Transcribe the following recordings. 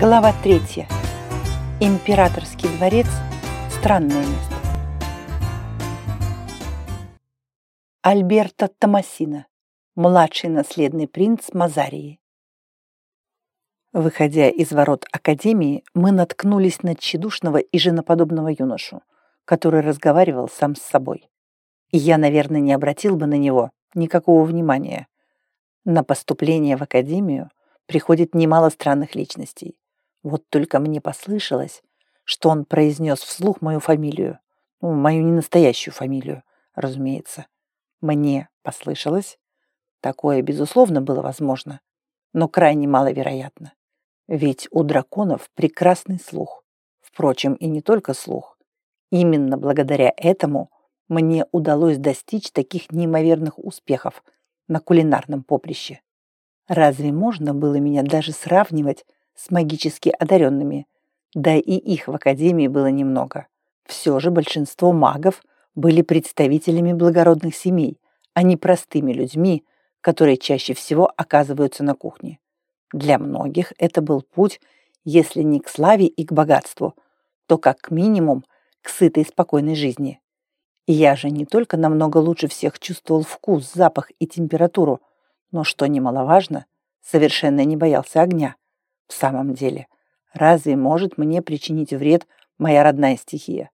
Глава 3. Императорский дворец. Странное место. Альберто Томасино, младший наследный принц Мазарии. Выходя из ворот Академии, мы наткнулись на тщедушного и женоподобного юношу, который разговаривал сам с собой. И я, наверное, не обратил бы на него никакого внимания. На поступление в Академию приходит немало странных личностей. Вот только мне послышалось, что он произнес вслух мою фамилию. Ну, мою ненастоящую фамилию, разумеется. Мне послышалось. Такое, безусловно, было возможно, но крайне маловероятно. Ведь у драконов прекрасный слух. Впрочем, и не только слух. Именно благодаря этому мне удалось достичь таких неимоверных успехов на кулинарном поприще. Разве можно было меня даже сравнивать с магически одаренными, да и их в Академии было немного. Все же большинство магов были представителями благородных семей, а не простыми людьми, которые чаще всего оказываются на кухне. Для многих это был путь, если не к славе и к богатству, то как минимум к сытой спокойной жизни. И я же не только намного лучше всех чувствовал вкус, запах и температуру, но, что немаловажно, совершенно не боялся огня. В самом деле, разве может мне причинить вред моя родная стихия?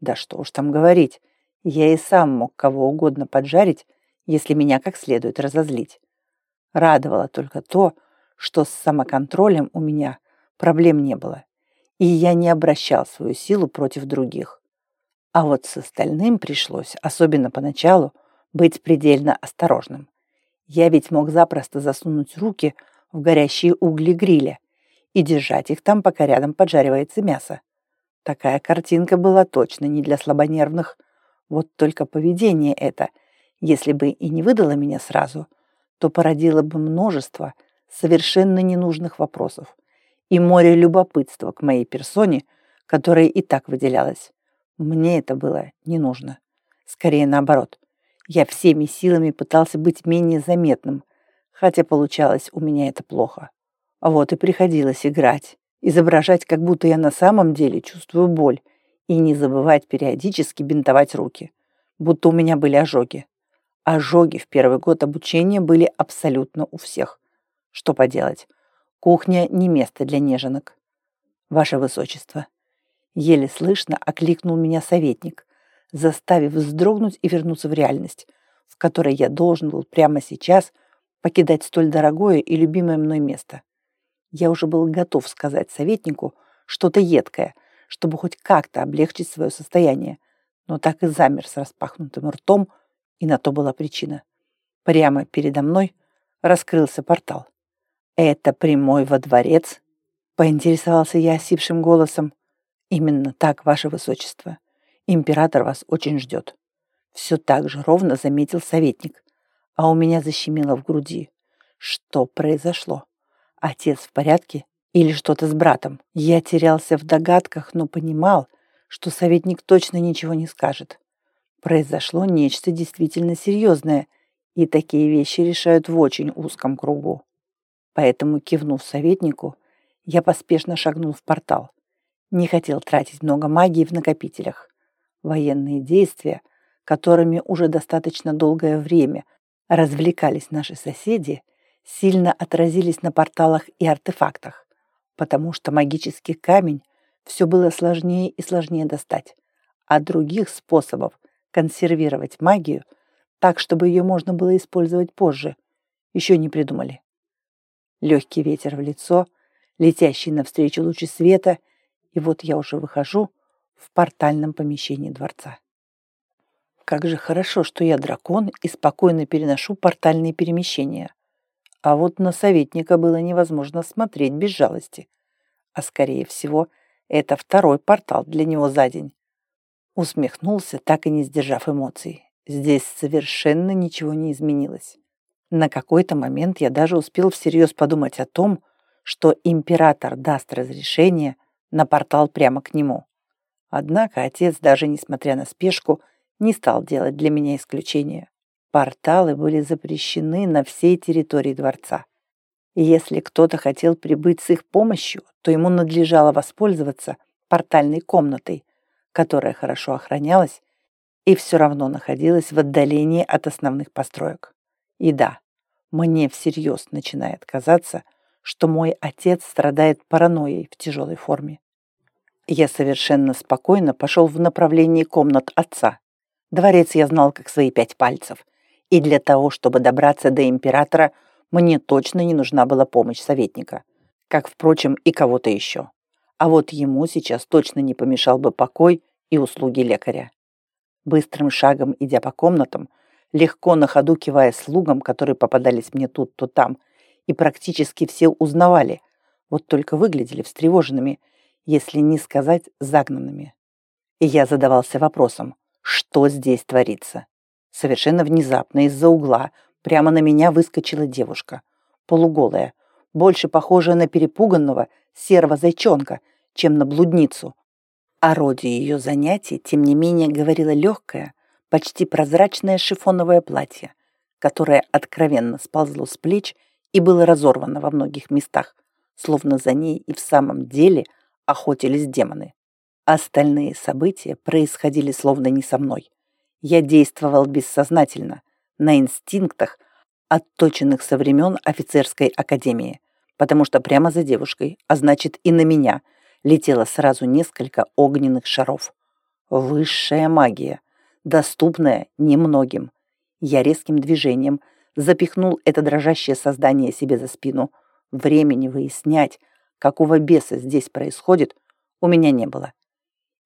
Да что уж там говорить, я и сам мог кого угодно поджарить, если меня как следует разозлить. Радовало только то, что с самоконтролем у меня проблем не было, и я не обращал свою силу против других. А вот с остальным пришлось, особенно поначалу, быть предельно осторожным. Я ведь мог запросто засунуть руки в горящие угли гриля и держать их там, пока рядом поджаривается мясо. Такая картинка была точно не для слабонервных. Вот только поведение это, если бы и не выдало меня сразу, то породило бы множество совершенно ненужных вопросов и море любопытства к моей персоне, которая и так выделялась. Мне это было не нужно. Скорее наоборот. Я всеми силами пытался быть менее заметным, хотя получалось у меня это плохо. Вот и приходилось играть, изображать, как будто я на самом деле чувствую боль, и не забывать периодически бинтовать руки, будто у меня были ожоги. Ожоги в первый год обучения были абсолютно у всех. Что поделать, кухня не место для неженок. Ваше Высочество. Еле слышно окликнул меня советник, заставив вздрогнуть и вернуться в реальность, в которой я должен был прямо сейчас покидать столь дорогое и любимое мной место. Я уже был готов сказать советнику что-то едкое, чтобы хоть как-то облегчить свое состояние, но так и замер с распахнутым ртом, и на то была причина. Прямо передо мной раскрылся портал. «Это прямой во дворец?» — поинтересовался я осипшим голосом. «Именно так, ваше высочество. Император вас очень ждет». Все так же ровно заметил советник, а у меня защемило в груди. Что произошло? Отец в порядке или что-то с братом? Я терялся в догадках, но понимал, что советник точно ничего не скажет. Произошло нечто действительно серьезное, и такие вещи решают в очень узком кругу. Поэтому, кивнув советнику, я поспешно шагнул в портал. Не хотел тратить много магии в накопителях. Военные действия, которыми уже достаточно долгое время развлекались наши соседи, сильно отразились на порталах и артефактах, потому что магический камень все было сложнее и сложнее достать, а других способов консервировать магию так, чтобы ее можно было использовать позже, еще не придумали. Легкий ветер в лицо, летящий навстречу лучи света, и вот я уже выхожу в портальном помещении дворца. Как же хорошо, что я дракон и спокойно переношу портальные перемещения. А вот на советника было невозможно смотреть без жалости. А скорее всего, это второй портал для него за день. Усмехнулся, так и не сдержав эмоций. Здесь совершенно ничего не изменилось. На какой-то момент я даже успел всерьез подумать о том, что император даст разрешение на портал прямо к нему. Однако отец, даже несмотря на спешку, не стал делать для меня исключения. Порталы были запрещены на всей территории дворца. Если кто-то хотел прибыть с их помощью, то ему надлежало воспользоваться портальной комнатой, которая хорошо охранялась и все равно находилась в отдалении от основных построек. И да, мне всерьез начинает казаться, что мой отец страдает паранойей в тяжелой форме. Я совершенно спокойно пошел в направлении комнат отца. Дворец я знал как свои пять пальцев, и для того, чтобы добраться до императора, мне точно не нужна была помощь советника, как, впрочем, и кого-то еще. А вот ему сейчас точно не помешал бы покой и услуги лекаря. Быстрым шагом, идя по комнатам, легко на ходу кивая слугам, которые попадались мне тут, то там, и практически все узнавали, вот только выглядели встревоженными, если не сказать загнанными. И я задавался вопросом, что здесь творится. Совершенно внезапно из-за угла прямо на меня выскочила девушка, полуголая, больше похожая на перепуганного серого зайчонка, чем на блудницу. О роде ее занятий, тем не менее, говорила легкое, почти прозрачное шифоновое платье, которое откровенно сползло с плеч и было разорвано во многих местах, словно за ней и в самом деле охотились демоны. Остальные события происходили словно не со мной. Я действовал бессознательно, на инстинктах, отточенных со времен офицерской академии, потому что прямо за девушкой, а значит и на меня, летело сразу несколько огненных шаров. Высшая магия, доступная немногим. Я резким движением запихнул это дрожащее создание себе за спину. Времени выяснять, какого беса здесь происходит, у меня не было.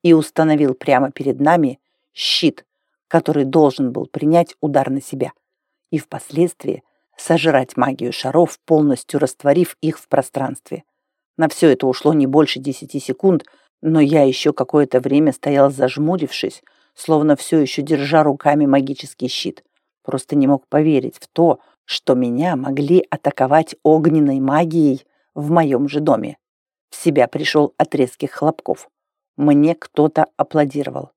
И установил прямо перед нами щит, который должен был принять удар на себя и впоследствии сожрать магию шаров, полностью растворив их в пространстве. На все это ушло не больше десяти секунд, но я еще какое-то время стоял зажмурившись, словно все еще держа руками магический щит. Просто не мог поверить в то, что меня могли атаковать огненной магией в моем же доме. В себя пришел от резких хлопков. Мне кто-то аплодировал.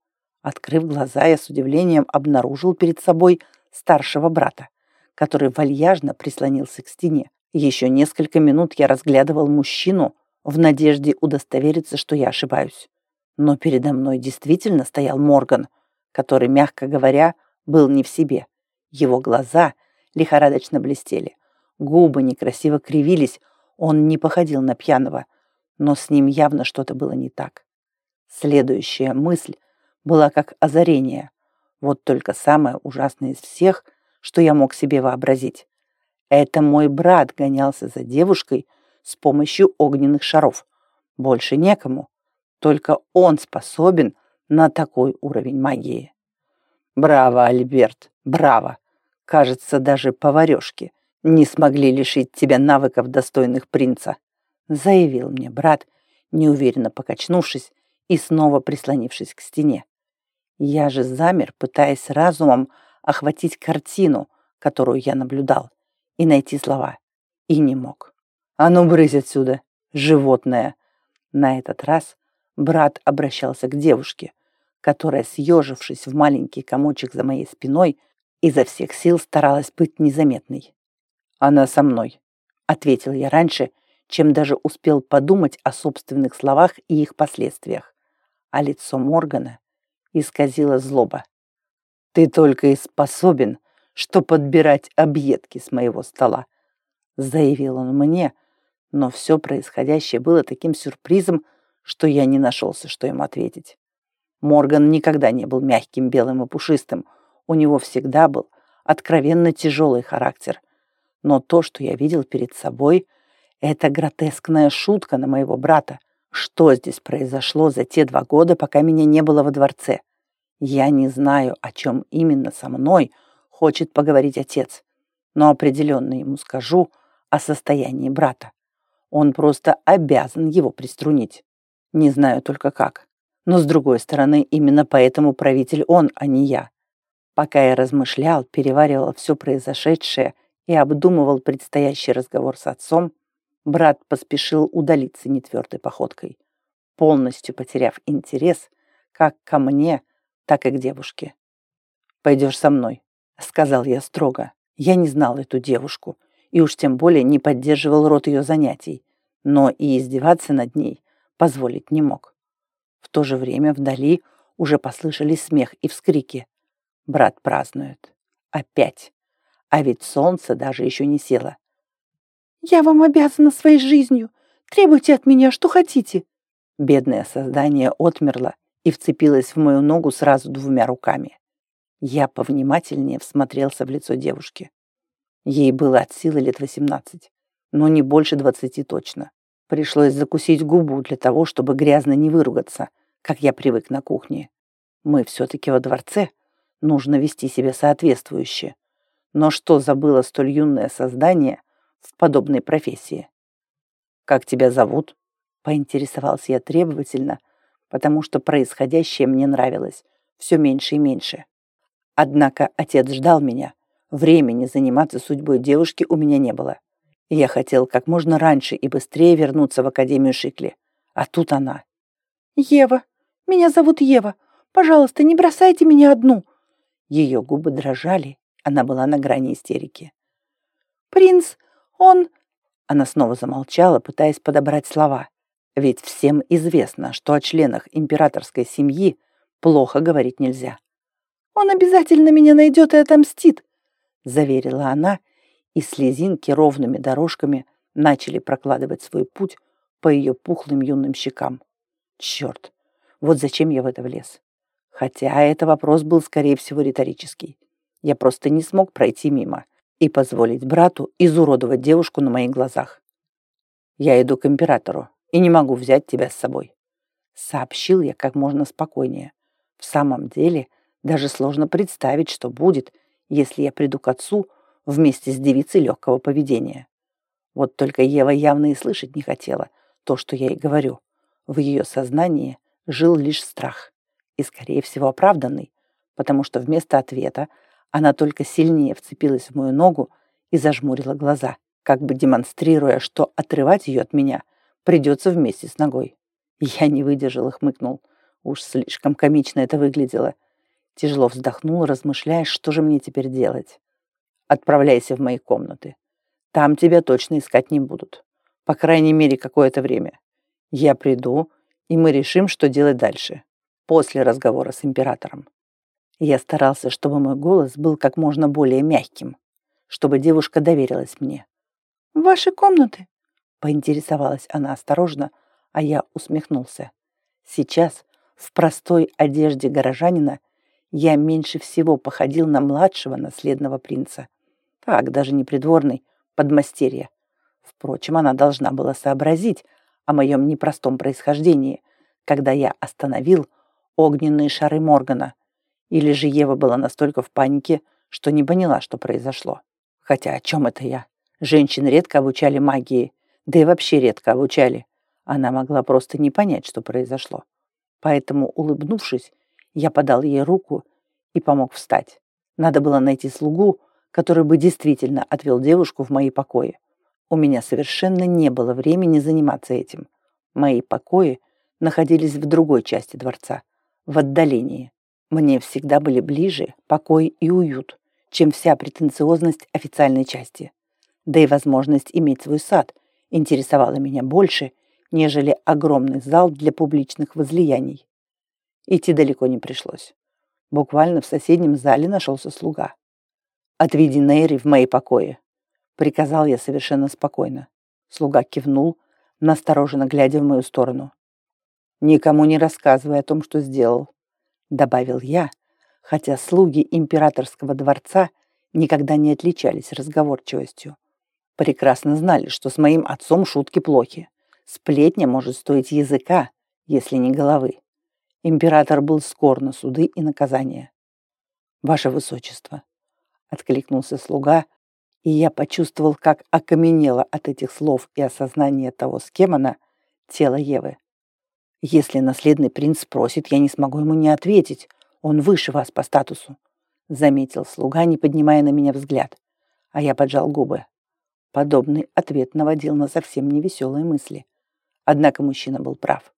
Открыв глаза, я с удивлением обнаружил перед собой старшего брата, который вальяжно прислонился к стене. Еще несколько минут я разглядывал мужчину в надежде удостовериться, что я ошибаюсь. Но передо мной действительно стоял Морган, который, мягко говоря, был не в себе. Его глаза лихорадочно блестели, губы некрасиво кривились, он не походил на пьяного, но с ним явно что-то было не так. Следующая мысль была как озарение. Вот только самое ужасное из всех, что я мог себе вообразить. Это мой брат гонялся за девушкой с помощью огненных шаров. Больше некому. Только он способен на такой уровень магии. Браво, Альберт, браво. Кажется, даже поварешки не смогли лишить тебя навыков, достойных принца, заявил мне брат, неуверенно покачнувшись и снова прислонившись к стене. Я же замер, пытаясь разумом охватить картину, которую я наблюдал, и найти слова. И не мог. «А ну, брысь отсюда, животное!» На этот раз брат обращался к девушке, которая, съежившись в маленький комочек за моей спиной, изо всех сил старалась быть незаметной. «Она со мной», — ответил я раньше, чем даже успел подумать о собственных словах и их последствиях. А лицо Моргана исказила злоба. «Ты только и способен, что подбирать объедки с моего стола», заявил он мне, но все происходящее было таким сюрпризом, что я не нашелся, что ему ответить. Морган никогда не был мягким, белым и пушистым. У него всегда был откровенно тяжелый характер. Но то, что я видел перед собой, это гротескная шутка на моего брата. Что здесь произошло за те два года, пока меня не было во дворце? Я не знаю, о чем именно со мной хочет поговорить отец, но определенно ему скажу о состоянии брата. Он просто обязан его приструнить. Не знаю только как. Но с другой стороны, именно поэтому правитель он, а не я. Пока я размышлял, переваривал все произошедшее и обдумывал предстоящий разговор с отцом, брат поспешил удалиться нетвердой походкой, полностью потеряв интерес как ко мне, так и к девушке. «Пойдешь со мной», — сказал я строго. Я не знал эту девушку, и уж тем более не поддерживал род ее занятий, но и издеваться над ней позволить не мог. В то же время вдали уже послышались смех и вскрики. Брат празднует. Опять. А ведь солнце даже еще не село. «Я вам обязана своей жизнью. Требуйте от меня, что хотите». Бедное создание отмерло и вцепилось в мою ногу сразу двумя руками. Я повнимательнее всмотрелся в лицо девушки. Ей было от силы лет восемнадцать, но не больше двадцати точно. Пришлось закусить губу для того, чтобы грязно не выругаться, как я привык на кухне. Мы все-таки во дворце, нужно вести себя соответствующе. Но что забыло столь юное создание в подобной профессии? «Как тебя зовут?» — поинтересовался я требовательно, потому что происходящее мне нравилось все меньше и меньше. Однако отец ждал меня. Времени заниматься судьбой девушки у меня не было. Я хотел как можно раньше и быстрее вернуться в Академию Шикли. А тут она. «Ева! Меня зовут Ева! Пожалуйста, не бросайте меня одну!» Ее губы дрожали, она была на грани истерики. «Принц, он...» Она снова замолчала, пытаясь подобрать слова. Ведь всем известно, что о членах императорской семьи плохо говорить нельзя. «Он обязательно меня найдет и отомстит», — заверила она, и слезинки ровными дорожками начали прокладывать свой путь по ее пухлым юным щекам. Черт, вот зачем я в это влез? Хотя это вопрос был, скорее всего, риторический. Я просто не смог пройти мимо и позволить брату изуродовать девушку на моих глазах. Я иду к императору и не могу взять тебя с собой. Сообщил я как можно спокойнее. В самом деле, даже сложно представить, что будет, если я приду к отцу вместе с девицей легкого поведения. Вот только Ева явно и слышать не хотела то, что я ей говорю. В ее сознании жил лишь страх. И, скорее всего, оправданный, потому что вместо ответа она только сильнее вцепилась в мою ногу и зажмурила глаза, как бы демонстрируя, что отрывать ее от меня придется вместе с ногой. Я не выдержал и хмыкнул. Уж слишком комично это выглядело. Тяжело вздохнул, размышляя, что же мне теперь делать. Отправляйся в мои комнаты. Там тебя точно искать не будут. По крайней мере, какое-то время. Я приду, и мы решим, что делать дальше. После разговора с императором. Я старался, чтобы мой голос был как можно более мягким, чтобы девушка доверилась мне. «Ваши комнаты?» — поинтересовалась она осторожно, а я усмехнулся. Сейчас, в простой одежде горожанина, я меньше всего походил на младшего наследного принца. Так, даже не придворный, подмастерье. Впрочем, она должна была сообразить о моем непростом происхождении, когда я остановил огненные шары Моргана — или же Ева была настолько в панике, что не поняла, что произошло. Хотя о чем это я? Женщин редко обучали магии, да и вообще редко обучали. Она могла просто не понять, что произошло. Поэтому, улыбнувшись, я подал ей руку и помог встать. Надо было найти слугу, который бы действительно отвел девушку в мои покои. У меня совершенно не было времени заниматься этим. Мои покои находились в другой части дворца, в отдалении. Мне всегда были ближе покой и уют, чем вся претенциозность официальной части. Да и возможность иметь свой сад интересовала меня больше, нежели огромный зал для публичных возлияний. Идти далеко не пришлось. Буквально в соседнем зале нашелся слуга. «Отведи Нейри в мои покои», — приказал я совершенно спокойно. Слуга кивнул, настороженно глядя в мою сторону. «Никому не рассказывай о том, что сделал добавил я, хотя слуги императорского дворца никогда не отличались разговорчивостью. Прекрасно знали, что с моим отцом шутки плохи. Сплетня может стоить языка, если не головы. Император был скор на суды и наказания. «Ваше Высочество», — откликнулся слуга, и я почувствовал, как окаменело от этих слов и осознания того, с кем она, тело Евы. Если наследный принц спросит, я не смогу ему не ответить. Он выше вас по статусу», — заметил слуга, не поднимая на меня взгляд. А я поджал губы. Подобный ответ наводил на совсем невеселые мысли. Однако мужчина был прав.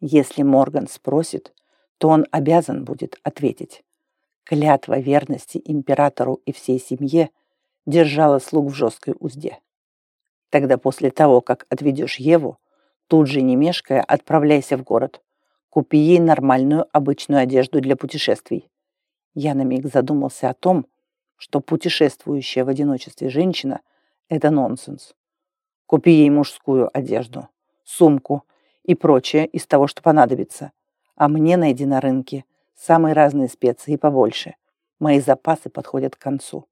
Если Морган спросит, то он обязан будет ответить. Клятва верности императору и всей семье держала слуг в жесткой узде. Тогда после того, как отведешь Еву, тут же не мешкая, отправляйся в город. Купи ей нормальную обычную одежду для путешествий. Я на миг задумался о том, что путешествующая в одиночестве женщина – это нонсенс. Купи ей мужскую одежду, сумку и прочее из того, что понадобится. А мне найди на рынке самые разные специи побольше. Мои запасы подходят к концу.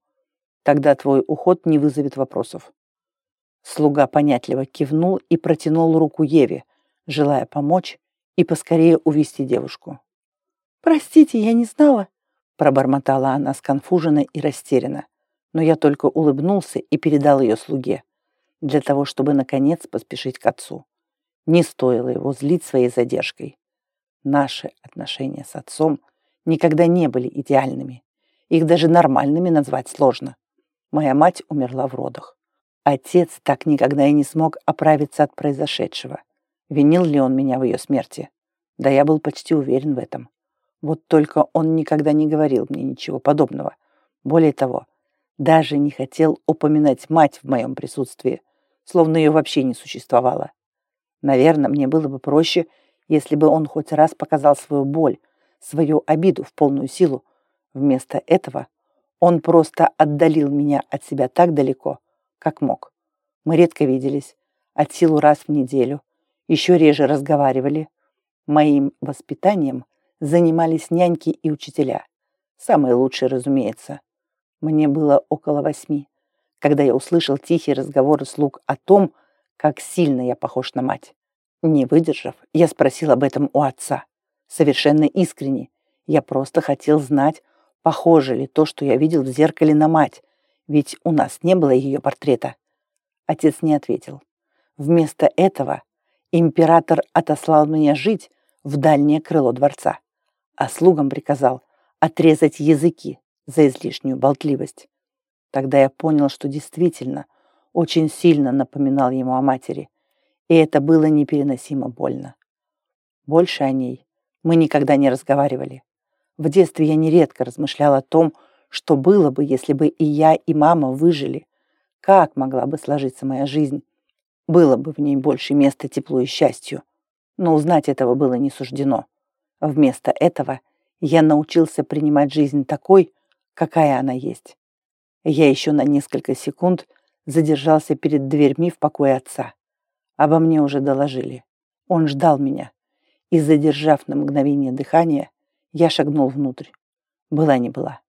Тогда твой уход не вызовет вопросов. Слуга понятливо кивнул и протянул руку Еве, желая помочь и поскорее увести девушку. «Простите, я не знала», — пробормотала она сконфуженно и растерянно, но я только улыбнулся и передал ее слуге, для того, чтобы, наконец, поспешить к отцу. Не стоило его злить своей задержкой. Наши отношения с отцом никогда не были идеальными. Их даже нормальными назвать сложно. Моя мать умерла в родах. Отец так никогда и не смог оправиться от произошедшего. Винил ли он меня в ее смерти? Да я был почти уверен в этом. Вот только он никогда не говорил мне ничего подобного. Более того, даже не хотел упоминать мать в моем присутствии, словно ее вообще не существовало. Наверное, мне было бы проще, если бы он хоть раз показал свою боль, свою обиду в полную силу. Вместо этого он просто отдалил меня от себя так далеко, как мог. Мы редко виделись, от силу раз в неделю, еще реже разговаривали. Моим воспитанием занимались няньки и учителя. Самые лучшие, разумеется. Мне было около восьми, когда я услышал тихие разговоры слуг о том, как сильно я похож на мать. Не выдержав, я спросил об этом у отца. Совершенно искренне. Я просто хотел знать, похоже ли то, что я видел в зеркале на мать, ведь у нас не было ее портрета. Отец не ответил. Вместо этого император отослал меня жить в дальнее крыло дворца, а слугам приказал отрезать языки за излишнюю болтливость. Тогда я понял, что действительно очень сильно напоминал ему о матери, и это было непереносимо больно. Больше о ней мы никогда не разговаривали. В детстве я нередко размышлял о том, что было бы, если бы и я, и мама выжили. Как могла бы сложиться моя жизнь? Было бы в ней больше места теплу и счастью. Но узнать этого было не суждено. Вместо этого я научился принимать жизнь такой, какая она есть. Я еще на несколько секунд задержался перед дверьми в покое отца. Обо мне уже доложили. Он ждал меня. И, задержав на мгновение дыхание, я шагнул внутрь. Была не была.